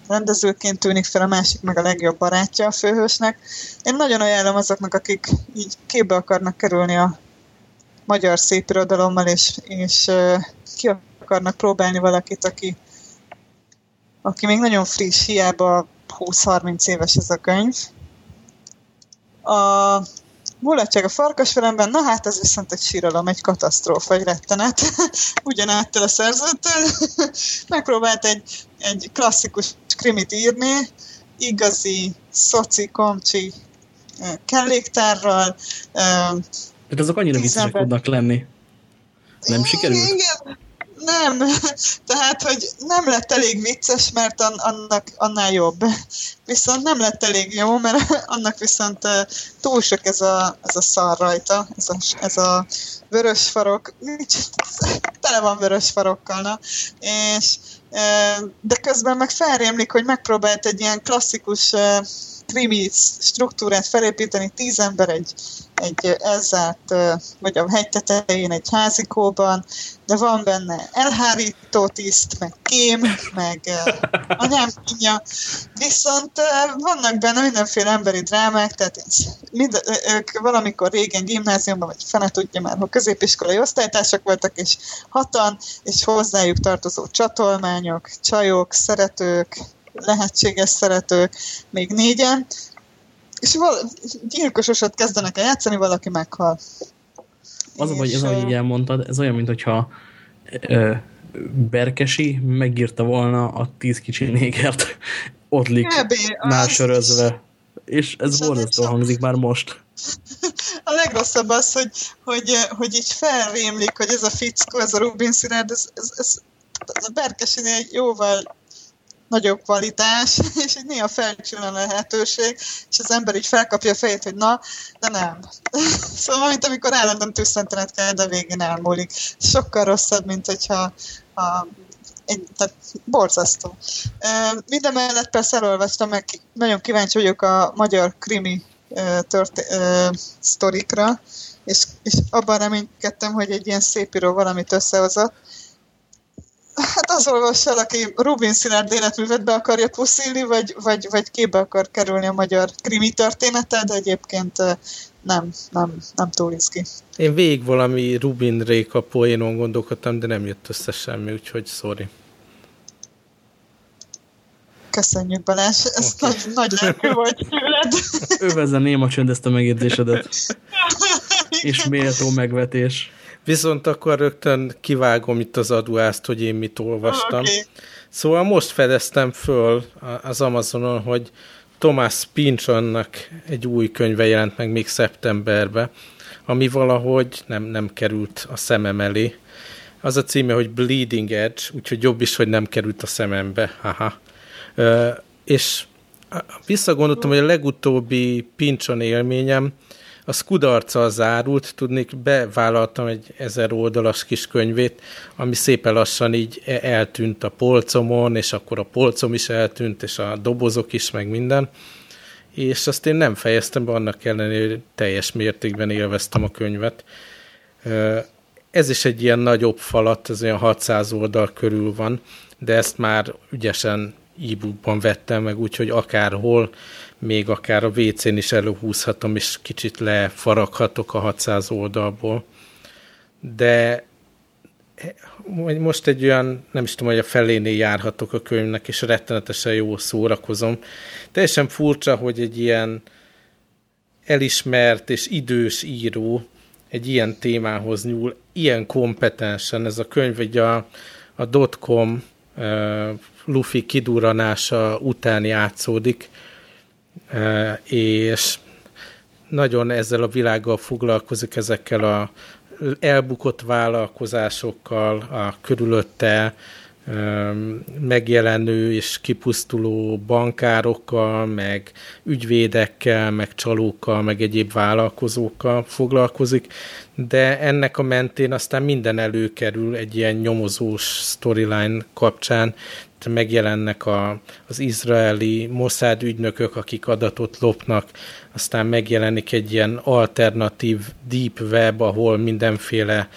rendezőként tűnik fel, a másik meg a legjobb barátja a főhősnek. Én nagyon ajánlom azoknak, akik így képbe akarnak kerülni a magyar szépirodalommal, és, és ki akarnak próbálni valakit, aki, aki még nagyon friss, hiába 20-30 éves ez a könyv. A Mulatság a farkasvelemben, na hát ez viszont egy síralom, egy katasztrófa, egy rettenet. Ugyanáttal a szerzőtől. Megpróbált egy, egy klasszikus krimit írni, igazi szoci, komcsi kelléktárral. De azok annyira viccesek tudnak lenni. Nem sikerült? Igen, nem, tehát, hogy nem lett elég vicces, mert annak annál jobb. Viszont nem lett elég jó, mert annak viszont túl sok ez a, ez a szar rajta, ez a, ez a vörös farok, tele van vörös farokkal, na, és de közben meg felrémlik, hogy megpróbált egy ilyen klasszikus krimi struktúrát felépíteni, tíz ember egy, egy elzárt, vagy a hegy tetején egy házikóban, de van benne elhárító tiszt, meg kém, meg anyám kínja, viszont vannak benne mindenféle emberi drámák, tehát mind, ők valamikor régen gimnáziumban, vagy fene tudja már, hogy középiskolai osztálytársak voltak, és hatan, és hozzájuk tartozó csatolmányok, csajok, szeretők, lehetséges szeretők, még négyen, és val- gyilkososat kezdenek el játszani, valaki meghal. Az, hogy ez, ahogy elmondtad, ez olyan, mint hogyha ö, Berkesi megírta volna a tíz kicsi négert ottlik másörözve. És ez borzasztó hangzik már most. A legrosszabb az, hogy, hogy, hogy így felrémlik, hogy ez a fickó, ez a Rubin Szilárd, ez, ez, ez, ez a Berkesinél jóval nagyobb kvalitás, és így néha felcsillan a lehetőség, és az ember így felkapja a fejét, hogy na, de nem. szóval, mint amikor állandóan tűzszentenet kell, de végén elmúlik. Sokkal rosszabb, mint hogyha a, egy, tehát borzasztó. Minden mellett persze elolvastam, meg nagyon kíváncsi vagyok a magyar krimi tört, sztorikra, és, és abban reménykedtem, hogy egy ilyen szépíró valamit összehozott, Hát az olvassa, aki Rubin Szilárd életművet be akarja puszilni, vagy, vagy, vagy képbe akar kerülni a magyar krimi története, de egyébként nem, nem, nem túl izgi. Én végig valami Rubin Réka poénon gondolkodtam, de nem jött össze semmi, úgyhogy sorry. Köszönjük Balázs, ez okay. nagy, nagy lelkű volt tőled. Övezze néma csönd ezt a megjegyzésedet. És méltó megvetés. Viszont akkor rögtön kivágom itt az aduást, hogy én mit olvastam. Okay. Szóval most fedeztem föl az Amazonon, hogy Thomas Pynchonnak egy új könyve jelent meg még szeptemberben, ami valahogy nem, nem került a szemem elé. Az a címe, hogy Bleeding Edge, úgyhogy jobb is, hogy nem került a szemembe. Haha. Ö, és visszagondoltam, hogy a legutóbbi Pinchon élményem az kudarccal zárult, tudnék, bevállaltam egy ezer oldalas kis könyvét, ami szépen lassan így e- eltűnt a polcomon, és akkor a polcom is eltűnt, és a dobozok is, meg minden. És azt én nem fejeztem be, annak ellenére, hogy teljes mértékben élveztem a könyvet. Ez is egy ilyen nagyobb falat, ez olyan 600 oldal körül van, de ezt már ügyesen e-bookban vettem meg, úgyhogy akárhol, még akár a WC-n is előhúzhatom, és kicsit lefaraghatok a 600 oldalból. De most egy olyan, nem is tudom, hogy a felénél járhatok a könyvnek, és rettenetesen jó szórakozom. Teljesen furcsa, hogy egy ilyen elismert és idős író egy ilyen témához nyúl, ilyen kompetensen. Ez a könyv egy a, a dotcom uh, Luffy kiduranása után játszódik, és nagyon ezzel a világgal foglalkozik, ezekkel a elbukott vállalkozásokkal, a körülötte megjelenő és kipusztuló bankárokkal, meg ügyvédekkel, meg csalókkal, meg egyéb vállalkozókkal foglalkozik, de ennek a mentén aztán minden előkerül egy ilyen nyomozós storyline kapcsán, megjelennek a, az izraeli Mossad ügynökök, akik adatot lopnak, aztán megjelenik egy ilyen alternatív deep web, ahol mindenféle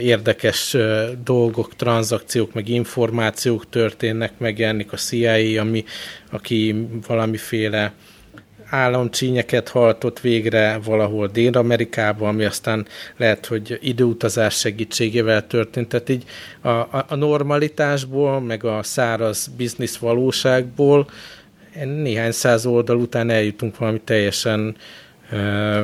érdekes dolgok, tranzakciók, meg információk történnek, megjelenik a CIA, ami, aki valamiféle államcsínyeket hajtott végre valahol Dél-Amerikában, ami aztán lehet, hogy időutazás segítségével történt. Tehát így a, a, a normalitásból, meg a száraz biznisz valóságból néhány száz oldal után eljutunk valami teljesen uh,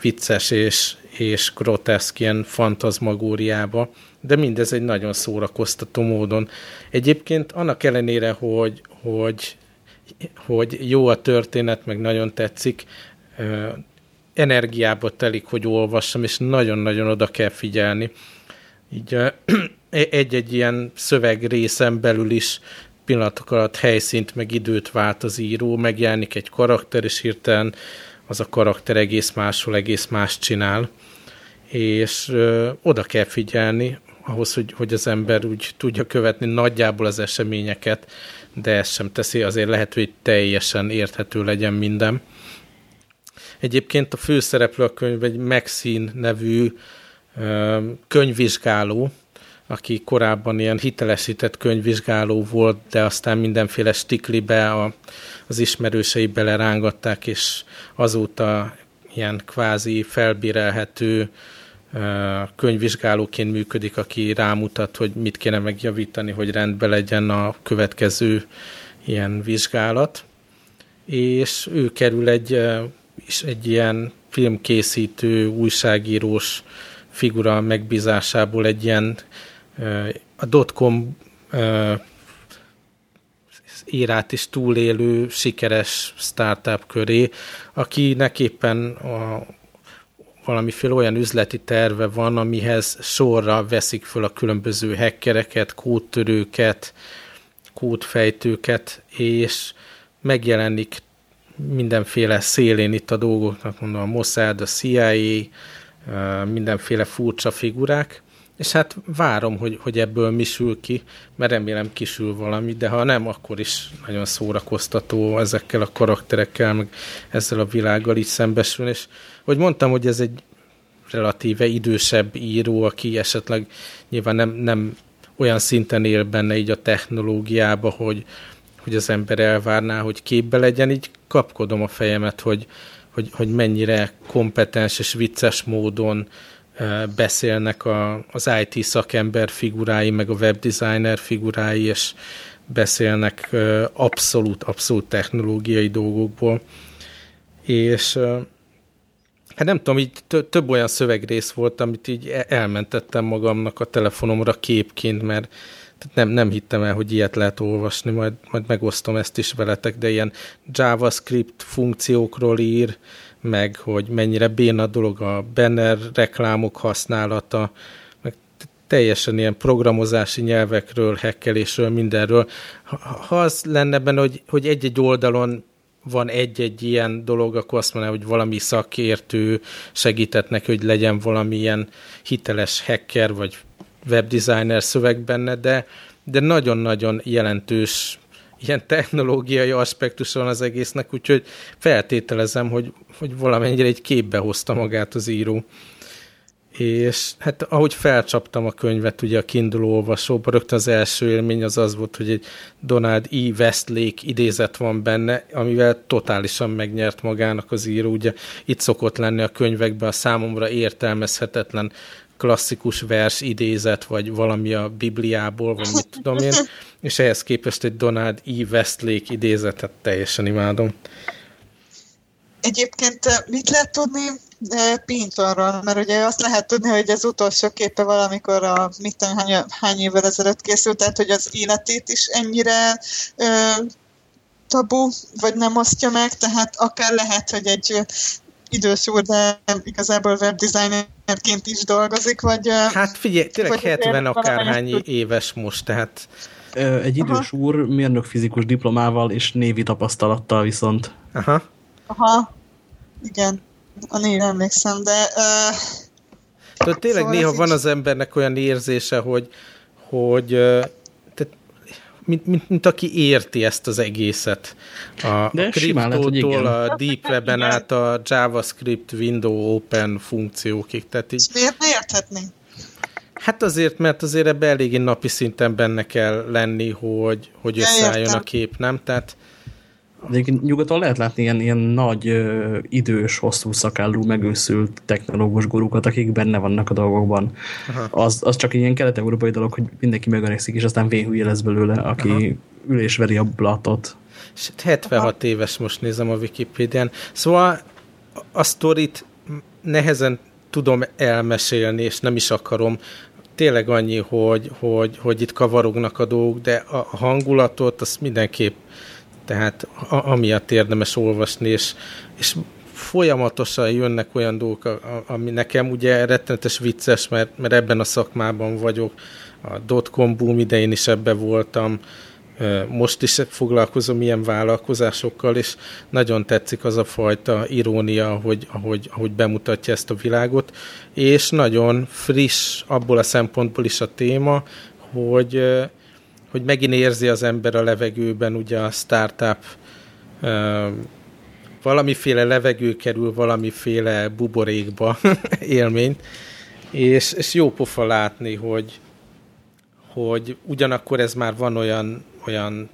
vicces és, és groteszk ilyen fantazmagóriába, de mindez egy nagyon szórakoztató módon. Egyébként annak ellenére, hogy, hogy hogy jó a történet, meg nagyon tetszik, energiába telik, hogy olvassam, és nagyon-nagyon oda kell figyelni. Így egy-egy ilyen szöveg részen belül is pillanatok alatt helyszínt, meg időt vált az író, megjelenik egy karakter, és hirtelen az a karakter egész máshol, egész más csinál. És ö, oda kell figyelni, ahhoz, hogy, hogy az ember úgy tudja követni nagyjából az eseményeket, de ezt sem teszi, azért lehet, hogy teljesen érthető legyen minden. Egyébként a főszereplő a könyv egy Maxine nevű könyvvizsgáló, aki korábban ilyen hitelesített könyvvizsgáló volt, de aztán mindenféle stiklibe a, az ismerősei belerángatták, és azóta ilyen kvázi felbírelhető könyvvizsgálóként működik, aki rámutat, hogy mit kéne megjavítani, hogy rendben legyen a következő ilyen vizsgálat. És ő kerül egy, is egy ilyen filmkészítő, újságírós figura megbízásából egy ilyen a dotcom írát is túlélő, sikeres startup köré, akinek éppen a valamiféle olyan üzleti terve van, amihez sorra veszik föl a különböző hackereket, kódtörőket, kódfejtőket, és megjelenik mindenféle szélén itt a dolgoknak, mondom, a Mossad, a CIA, mindenféle furcsa figurák, és hát várom, hogy, hogy ebből mi sül ki, mert remélem kisül valami, de ha nem, akkor is nagyon szórakoztató ezekkel a karakterekkel, meg ezzel a világgal így szembesülni, és hogy mondtam, hogy ez egy relatíve idősebb író, aki esetleg nyilván nem, nem olyan szinten él benne így a technológiába, hogy, hogy az ember elvárná, hogy képbe legyen, így kapkodom a fejemet, hogy, hogy, hogy mennyire kompetens és vicces módon beszélnek a, az IT szakember figurái, meg a webdesigner figurái, és beszélnek abszolút, abszolút technológiai dolgokból. És hát nem tudom, így több olyan szövegrész volt, amit így e-, elmentettem magamnak a telefonomra képként, mert nem, nem hittem el, hogy ilyet lehet olvasni, majd, majd megosztom ezt is veletek, de ilyen JavaScript funkciókról ír, meg hogy mennyire béna dolog a banner reklámok használata, meg teljesen ilyen programozási nyelvekről, hekkelésről, mindenről. Ha az lenne benne, hogy, hogy egy-egy oldalon van egy-egy ilyen dolog, akkor azt mondaná, hogy valami szakértő segített neki, hogy legyen valamilyen hiteles hacker, vagy webdesigner szöveg benne, de, de nagyon-nagyon jelentős ilyen technológiai aspektus van az egésznek, úgyhogy feltételezem, hogy, hogy valamennyire egy képbe hozta magát az író. És hát ahogy felcsaptam a könyvet, ugye a Kindle olvasóba, rögtön az első élmény az az volt, hogy egy Donald E. Westlake idézet van benne, amivel totálisan megnyert magának az író. Ugye itt szokott lenni a könyvekben a számomra értelmezhetetlen klasszikus vers idézet, vagy valami a Bibliából, vagy mit tudom én, és ehhez képest egy Donald E. Westlake idézetet teljesen imádom. Egyébként eh, mit lehet tudni eh, Pintonról? Mert ugye azt lehet tudni, hogy az utolsó képe valamikor a mit tudom, hány, hány évvel ezelőtt készült, tehát hogy az életét is ennyire ö, tabu, vagy nem osztja meg, tehát akár lehet, hogy egy idős úr, de igazából webdesignerként is dolgozik, vagy... Hát figyelj, tényleg 70 akárhány éves most, tehát... Egy idős Aha. úr mérnök fizikus diplomával és névi tapasztalattal viszont. Aha. Aha, igen, a névre emlékszem, de... Uh, Tehát tényleg szóval néha van az embernek olyan érzése, hogy, hogy mint, mint, mint aki érti ezt az egészet. A, De a kriptótól a Deep Web-en át a JavaScript, Window Open funkciókig. Tehát így, miért ne érthetni? Hát azért, mert azért ebbe eléggé napi szinten benne kell lenni, hogy, hogy összeálljon a kép, nem? Tehát de nyugaton lehet látni ilyen, ilyen nagy, ö, idős, hosszú szakállú, megőszült technológus gurukat, akik benne vannak a dolgokban. Az, az csak ilyen kelet-európai dolog, hogy mindenki megöregszik, és aztán véhülye lesz belőle, aki Aha. ül és veri a blatot. 76 Aha. éves most nézem a Wikipédián. Szóval a sztorit nehezen tudom elmesélni, és nem is akarom. Tényleg annyi, hogy, hogy, hogy itt kavarognak a dolgok, de a hangulatot azt mindenképp tehát amiatt érdemes olvasni, és, és folyamatosan jönnek olyan dolgok, ami nekem ugye rettenetes vicces, mert, mert ebben a szakmában vagyok, a dotcom boom idején is ebbe voltam, most is foglalkozom ilyen vállalkozásokkal, és nagyon tetszik az a fajta irónia, hogy, ahogy, ahogy bemutatja ezt a világot, és nagyon friss abból a szempontból is a téma, hogy hogy megint érzi az ember a levegőben ugye a startup valamiféle levegő kerül valamiféle buborékba élményt, és, és jó pofa látni, hogy, hogy ugyanakkor ez már van olyan, olyan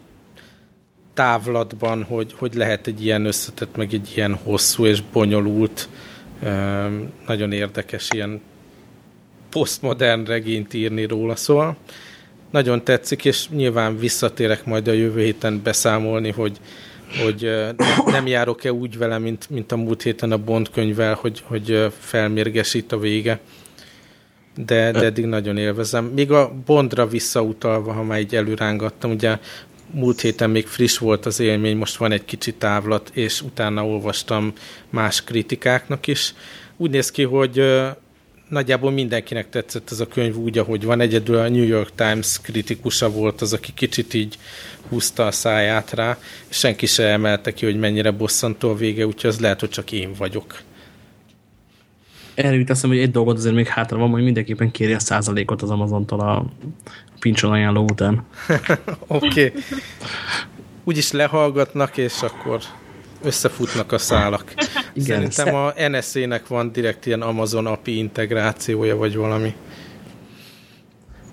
távlatban, hogy, hogy lehet egy ilyen összetett, meg egy ilyen hosszú és bonyolult, nagyon érdekes ilyen posztmodern regényt írni róla. Szóval nagyon tetszik, és nyilván visszatérek majd a jövő héten beszámolni, hogy, hogy nem járok-e úgy vele, mint, mint a múlt héten a Bond könyvvel, hogy, hogy felmérgesít a vége. De, de eddig nagyon élvezem. Még a Bondra visszautalva, ha már így előrángattam, ugye múlt héten még friss volt az élmény, most van egy kicsi távlat, és utána olvastam más kritikáknak is. Úgy néz ki, hogy nagyjából mindenkinek tetszett ez a könyv úgy, ahogy van. Egyedül a New York Times kritikusa volt az, aki kicsit így húzta a száját rá, senki se emelte ki, hogy mennyire bosszantó a vége, úgyhogy az lehet, hogy csak én vagyok. Erre jut eszem, hogy egy dolgot azért még hátra van, hogy mindenképpen kéri a százalékot az Amazontól a pincson ajánló után. Oké. okay. Úgyis lehallgatnak, és akkor összefutnak a szálak. Igen, Szerintem a NSZ-nek van direkt ilyen Amazon API integrációja, vagy valami.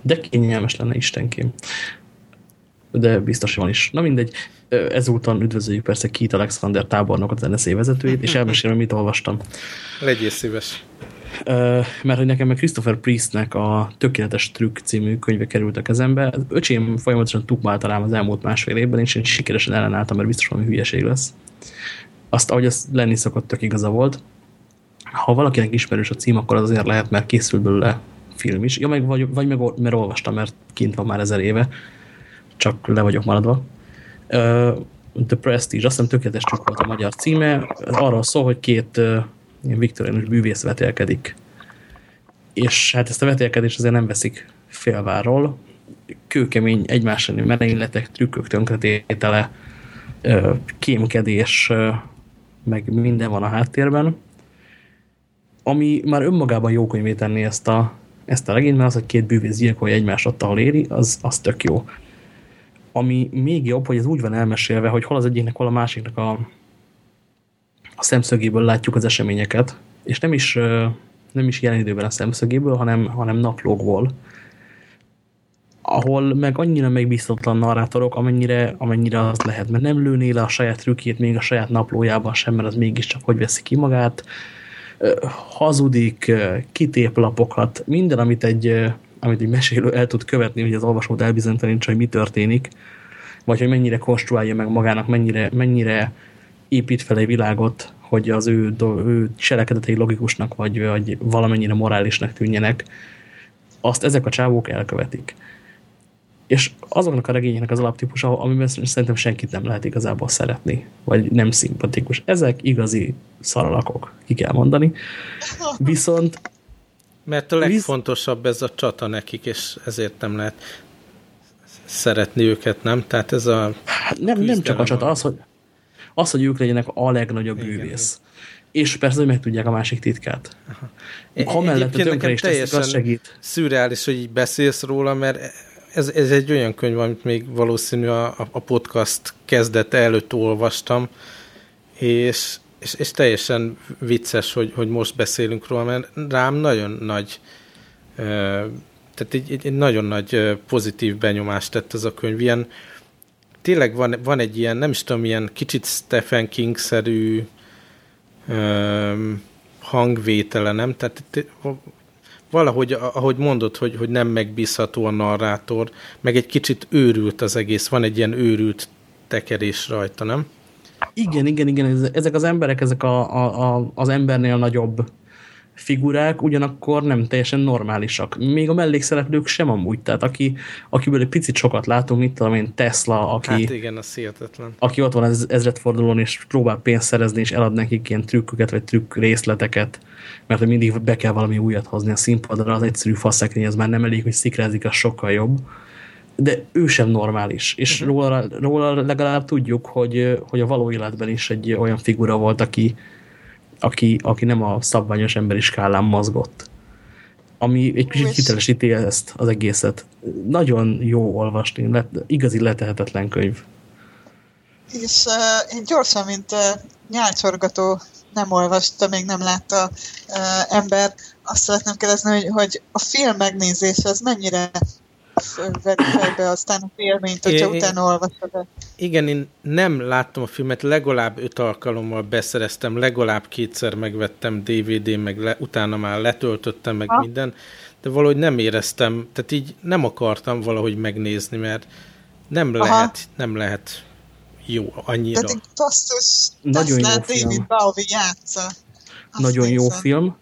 De kényelmes lenne istenkém. De biztos van is. Na mindegy, ezúton üdvözöljük persze Keith Alexander tábornokot, az NSZ vezetőjét, és elmesélem, mit olvastam. Legyél szíves. Mert hogy nekem meg Christopher Priestnek a Tökéletes Trükk című könyve került a kezembe. Az öcsém folyamatosan tukmálta rám az elmúlt másfél évben, és én sikeresen ellenálltam, mert biztos valami hülyeség lesz azt, ahogy az lenni szokott, tök igaza volt. Ha valakinek ismerős a cím, akkor az azért lehet, mert készül belőle film is. Ja, meg vagy, vagy meg, mert olvastam, mert kint van már ezer éve, csak le vagyok maradva. The Prestige, azt hiszem tökéletes csak volt a magyar címe. Arról szól, hogy két viktoriánus bűvész vetélkedik. És hát ezt a vetélkedést azért nem veszik félváról. Kőkemény egymásra merényletek, trükkök tönkretétele, kémkedés, meg minden van a háttérben, ami már önmagában jó könyvé tenni ezt a, ezt a regényt, mert az, hogy két bűvész gyilkolja egymást ott, ahol éri, az, az tök jó. Ami még jobb, hogy ez úgy van elmesélve, hogy hol az egyiknek, hol a másiknak a, a szemszögéből látjuk az eseményeket, és nem is, nem is jelen időben a szemszögéből, hanem, hanem naplókból, ahol meg annyira megbízhatatlan narrátorok, amennyire, amennyire az lehet, mert nem lőné le a saját trükkét még a saját naplójában sem, mert az mégiscsak hogy veszi ki magát, hazudik, kitép lapokat, minden, amit egy, amit egy mesélő el tud követni, hogy az olvasót elbizonytalanítsa, hogy mi történik, vagy hogy mennyire konstruálja meg magának, mennyire, mennyire épít fel egy világot, hogy az ő, ő cselekedetei logikusnak, vagy, vagy valamennyire morálisnak tűnjenek, azt ezek a csávók elkövetik. És azoknak a regényeknek az alaptípusa, amiben szerintem senkit nem lehet igazából szeretni, vagy nem szimpatikus. Ezek igazi szaralakok, ki kell mondani. Viszont... Mert a legfontosabb ez a csata nekik, és ezért nem lehet szeretni őket, nem? Tehát ez a... Hát nem, nem csak a csata, az, hogy, az, hogy ők legyenek a legnagyobb Igen. bűvész. És persze, hogy megtudják a másik titkát. Aha. Ha mellett tönkre is teszik, az segít. Szürreális, hogy így beszélsz róla, mert ez, ez egy olyan könyv, amit még valószínű a, a podcast kezdete előtt olvastam, és, és, és teljesen vicces, hogy, hogy most beszélünk róla, mert rám nagyon nagy tehát egy, egy, egy nagyon nagy pozitív benyomást tett ez a könyv. Ilyen, tényleg van, van egy ilyen, nem is tudom, ilyen kicsit Stephen King-szerű hangvétele, nem? Tehát valahogy, ahogy mondod, hogy, hogy nem megbízható a narrátor, meg egy kicsit őrült az egész, van egy ilyen őrült tekerés rajta, nem? Igen, igen, igen, ezek az emberek, ezek a, a, a, az embernél nagyobb figurák, ugyanakkor nem teljesen normálisak. Még a mellékszereplők sem amúgy, tehát aki, akiből egy picit sokat látunk, mit tudom én, Tesla, aki, hát igen, az hihetetlen. aki ott van az ezredfordulón, és próbál pénzt szerezni, és elad nekik ilyen trükköket, vagy trükk részleteket, mert mindig be kell valami újat hozni a színpadra, az egyszerű faszekrény, az már nem elég, hogy szikrázik, az sokkal jobb. De ő sem normális, és uh mhm. -huh. róla, róla legalább tudjuk, hogy, hogy a való életben is egy olyan figura volt, aki, aki, aki nem a szabványos emberi skálán mozgott. Ami egy kicsit hitelesíti ezt az egészet. Nagyon jó olvasni, le, igazi letehetetlen könyv. És uh, én gyorsan, mint uh, nyálcsorgató nem olvasta, még nem látta uh, ember, azt szeretném kérdezni, hogy, hogy a film megnézés az mennyire veri fejbe aztán a filményt, hogyha é, utána olvasod -e. Igen, én nem láttam a filmet, legalább öt alkalommal beszereztem, legalább kétszer megvettem DVD, meg le, utána már letöltöttem, meg ha? minden, de valahogy nem éreztem, tehát így nem akartam valahogy megnézni, mert nem Aha. lehet, nem lehet jó annyira. Tehát basszus, Nagyon jó film. David Bowie játsza. Azt Nagyon nézem. jó film.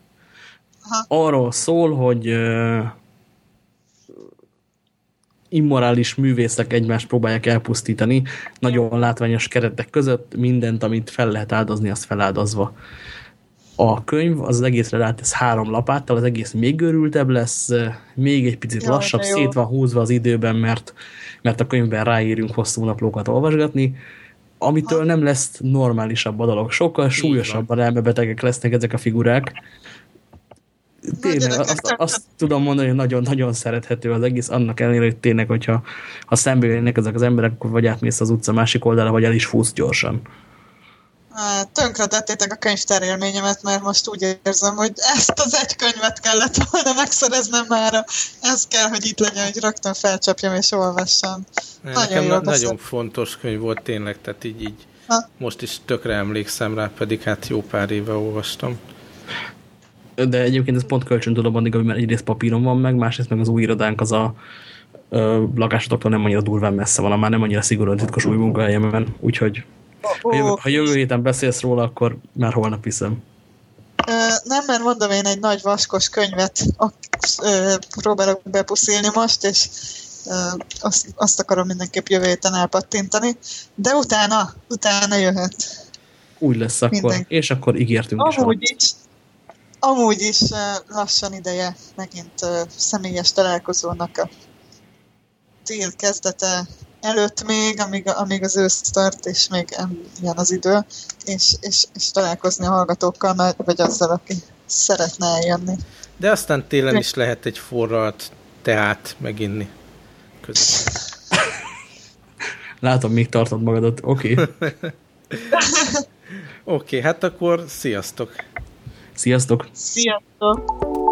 Aha. Arról szól, hogy uh, immorális művészek egymást próbálják elpusztítani, nagyon látványos keretek között, mindent, amit fel lehet áldozni, azt feláldozva. A könyv az, az egészre rátesz három lapáttal, az egész még őrültebb lesz, még egy picit lassabb, szét van húzva az időben, mert, mert a könyvben ráírunk hosszú naplókat olvasgatni, amitől nem lesz normálisabb a dolog. Sokkal súlyosabban elmebetegek lesznek ezek a figurák, tényleg, azt, azt tudom mondani, hogy nagyon-nagyon szerethető az egész, annak ellenére, hogy tényleg, hogyha ha szembe jönnek ezek az emberek, akkor vagy átmész az utca másik oldalára, vagy el is fúsz gyorsan. Tönkre tettétek a könyvtárélményemet, mert most úgy érzem, hogy ezt az egy könyvet kellett volna megszereznem már. Ez kell, hogy itt legyen, hogy rögtön felcsapjam és olvassam. Nagyon, Nekem nagyon fontos könyv volt tényleg, tehát így, így ha? most is tökre emlékszem rá, pedig hát jó pár éve olvastam de egyébként ez pont kölcsön tudom addig, mert egyrészt papíron van meg, másrészt meg az új irodánk az a ö, lakásotoktól nem annyira durván messze van, már nem annyira szigorúan titkos új munkahelyemen, úgyhogy ha jövő, ha jövő héten beszélsz róla, akkor már holnap hiszem. Nem, mert mondom én egy nagy vaskos könyvet próbálok bepuszilni most, és azt, azt akarom mindenképp jövő héten elpattintani, de utána, utána jöhet. Úgy lesz akkor, Minden. és akkor ígértünk Amúgy is. is amúgy is lassan ideje megint személyes találkozónak a tél kezdete, előtt még, amíg, amíg az ősz tart, és még ilyen az idő, és, és, és találkozni a hallgatókkal, vagy azzal, aki szeretne eljönni. De aztán télen is lehet egy forralt teát meginni. Közösen. Látom, még tartod magadat. Oké. Okay. Oké, okay, hát akkor sziasztok! Sziasztok! Sziasztok!